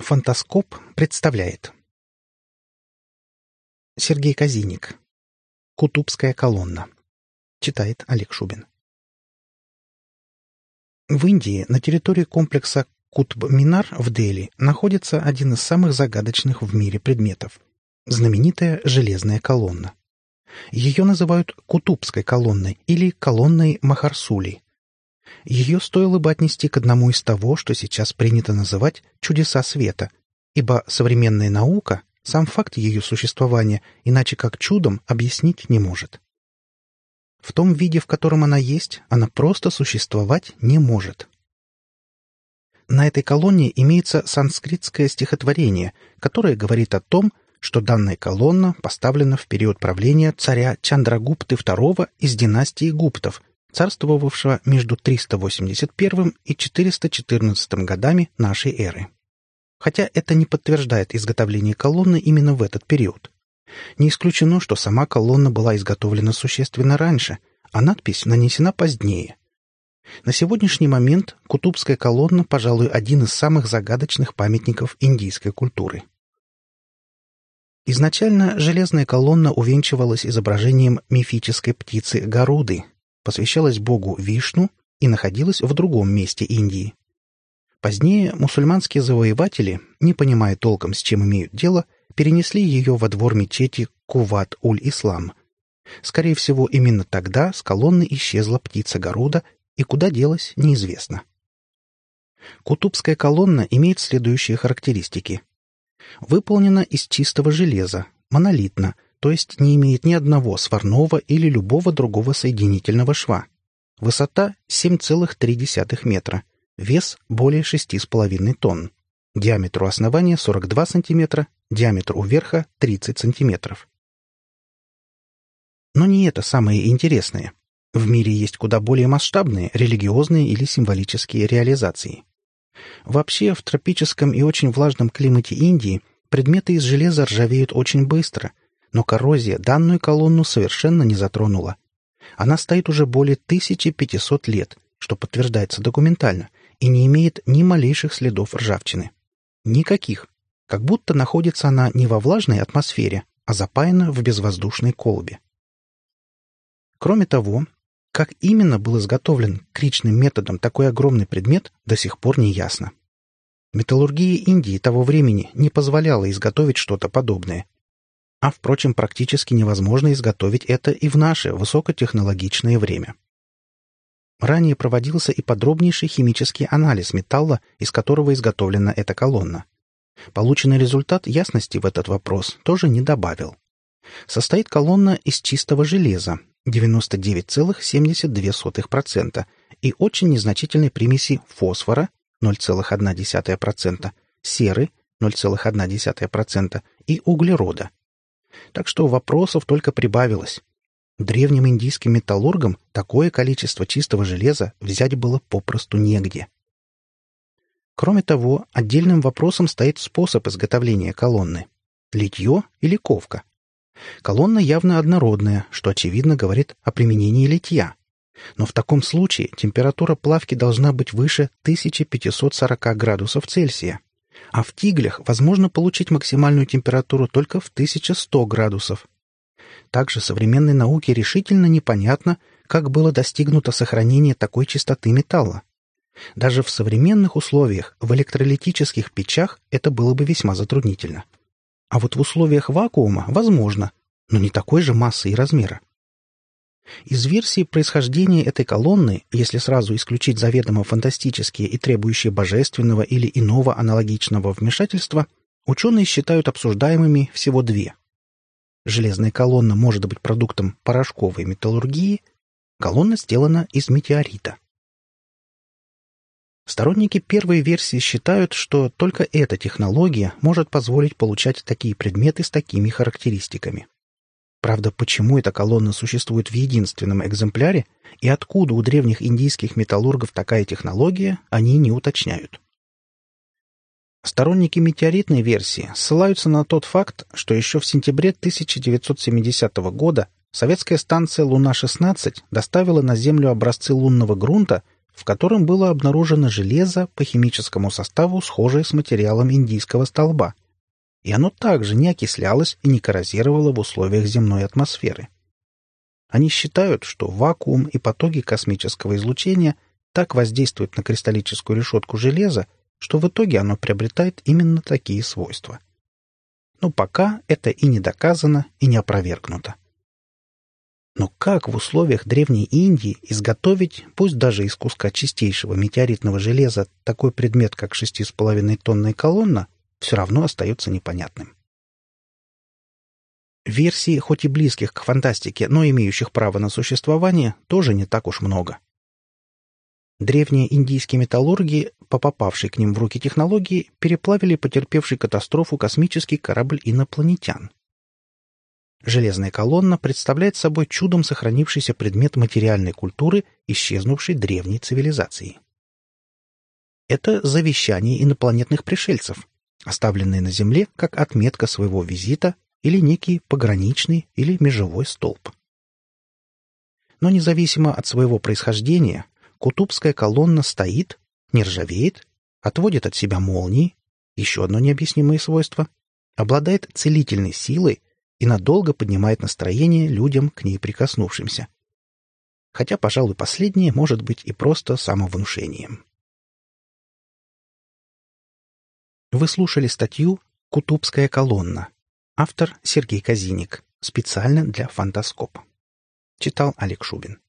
Фантаскоп представляет. Сергей Казиник. Кутубская колонна Читает Олег Шубин. В Индии на территории комплекса Кутб-Минар в Дели находится один из самых загадочных в мире предметов – знаменитая железная колонна. Ее называют Кутубской колонной или колонной Махарсули – ее стоило бы отнести к одному из того, что сейчас принято называть «чудеса света», ибо современная наука сам факт ее существования иначе как чудом объяснить не может. В том виде, в котором она есть, она просто существовать не может. На этой колонне имеется санскритское стихотворение, которое говорит о том, что данная колонна поставлена в период правления царя Чандрагупты II из династии Гуптов – царствовавшего между 381 и 414 годами нашей эры. Хотя это не подтверждает изготовление колонны именно в этот период. Не исключено, что сама колонна была изготовлена существенно раньше, а надпись нанесена позднее. На сегодняшний момент Кутубская колонна, пожалуй, один из самых загадочных памятников индийской культуры. Изначально железная колонна увенчивалась изображением мифической птицы Гаруды, посвящалась богу Вишну и находилась в другом месте Индии. Позднее мусульманские завоеватели, не понимая толком, с чем имеют дело, перенесли ее во двор мечети Куват-уль-Ислам. Скорее всего, именно тогда с колонны исчезла птица Гаруда, и куда делась, неизвестно. Кутубская колонна имеет следующие характеристики. Выполнена из чистого железа, монолитно – то есть не имеет ни одного сварного или любого другого соединительного шва. Высота 7,3 метра, вес более 6,5 тонн. Диаметр у основания 42 см, диаметр у верха 30 см. Но не это самое интересное. В мире есть куда более масштабные религиозные или символические реализации. Вообще, в тропическом и очень влажном климате Индии предметы из железа ржавеют очень быстро, но коррозия данную колонну совершенно не затронула. Она стоит уже более 1500 лет, что подтверждается документально, и не имеет ни малейших следов ржавчины. Никаких. Как будто находится она не во влажной атмосфере, а запаяна в безвоздушной колбе. Кроме того, как именно был изготовлен кричным методом такой огромный предмет, до сих пор не ясно. Металлургия Индии того времени не позволяла изготовить что-то подобное, а, впрочем, практически невозможно изготовить это и в наше высокотехнологичное время. Ранее проводился и подробнейший химический анализ металла, из которого изготовлена эта колонна. Полученный результат ясности в этот вопрос тоже не добавил. Состоит колонна из чистого железа 99,72% и очень незначительной примеси фосфора 0,1%, серы 0,1% и углерода так что вопросов только прибавилось. Древним индийским металлургам такое количество чистого железа взять было попросту негде. Кроме того, отдельным вопросом стоит способ изготовления колонны. Литье или ковка. Колонна явно однородная, что очевидно говорит о применении литья. Но в таком случае температура плавки должна быть выше 1540 градусов Цельсия а в тиглях возможно получить максимальную температуру только в 1100 градусов. Также современной науке решительно непонятно, как было достигнуто сохранение такой чистоты металла. Даже в современных условиях, в электролитических печах, это было бы весьма затруднительно. А вот в условиях вакуума возможно, но не такой же массы и размера. Из версии происхождения этой колонны, если сразу исключить заведомо фантастические и требующие божественного или иного аналогичного вмешательства, ученые считают обсуждаемыми всего две. Железная колонна может быть продуктом порошковой металлургии, колонна сделана из метеорита. Сторонники первой версии считают, что только эта технология может позволить получать такие предметы с такими характеристиками. Правда, почему эта колонна существует в единственном экземпляре и откуда у древних индийских металлургов такая технология, они не уточняют. Сторонники метеоритной версии ссылаются на тот факт, что еще в сентябре 1970 года советская станция «Луна-16» доставила на Землю образцы лунного грунта, в котором было обнаружено железо по химическому составу, схожее с материалом индийского столба, и оно также не окислялось и не коррозировало в условиях земной атмосферы. Они считают, что вакуум и потоки космического излучения так воздействуют на кристаллическую решетку железа, что в итоге оно приобретает именно такие свойства. Но пока это и не доказано, и не опровергнуто. Но как в условиях Древней Индии изготовить, пусть даже из куска чистейшего метеоритного железа, такой предмет, как 6,5 тонная колонна, все равно остается непонятным. Версий, хоть и близких к фантастике, но имеющих право на существование, тоже не так уж много. Древние индийские металлурги, по попавшей к ним в руки технологии, переплавили потерпевший катастрофу космический корабль инопланетян. Железная колонна представляет собой чудом сохранившийся предмет материальной культуры исчезнувшей древней цивилизации. Это завещание инопланетных пришельцев, оставленное на Земле как отметка своего визита или некий пограничный или межевой столб. Но независимо от своего происхождения, Кутубская колонна стоит, не ржавеет, отводит от себя молнии, еще одно необъяснимое свойство, обладает целительной силой и надолго поднимает настроение людям, к ней прикоснувшимся. Хотя, пожалуй, последнее может быть и просто самовнушением. Вы слушали статью «Кутубская колонна». Автор Сергей Казиник. Специально для «Фантаскоп». Читал Олег Шубин.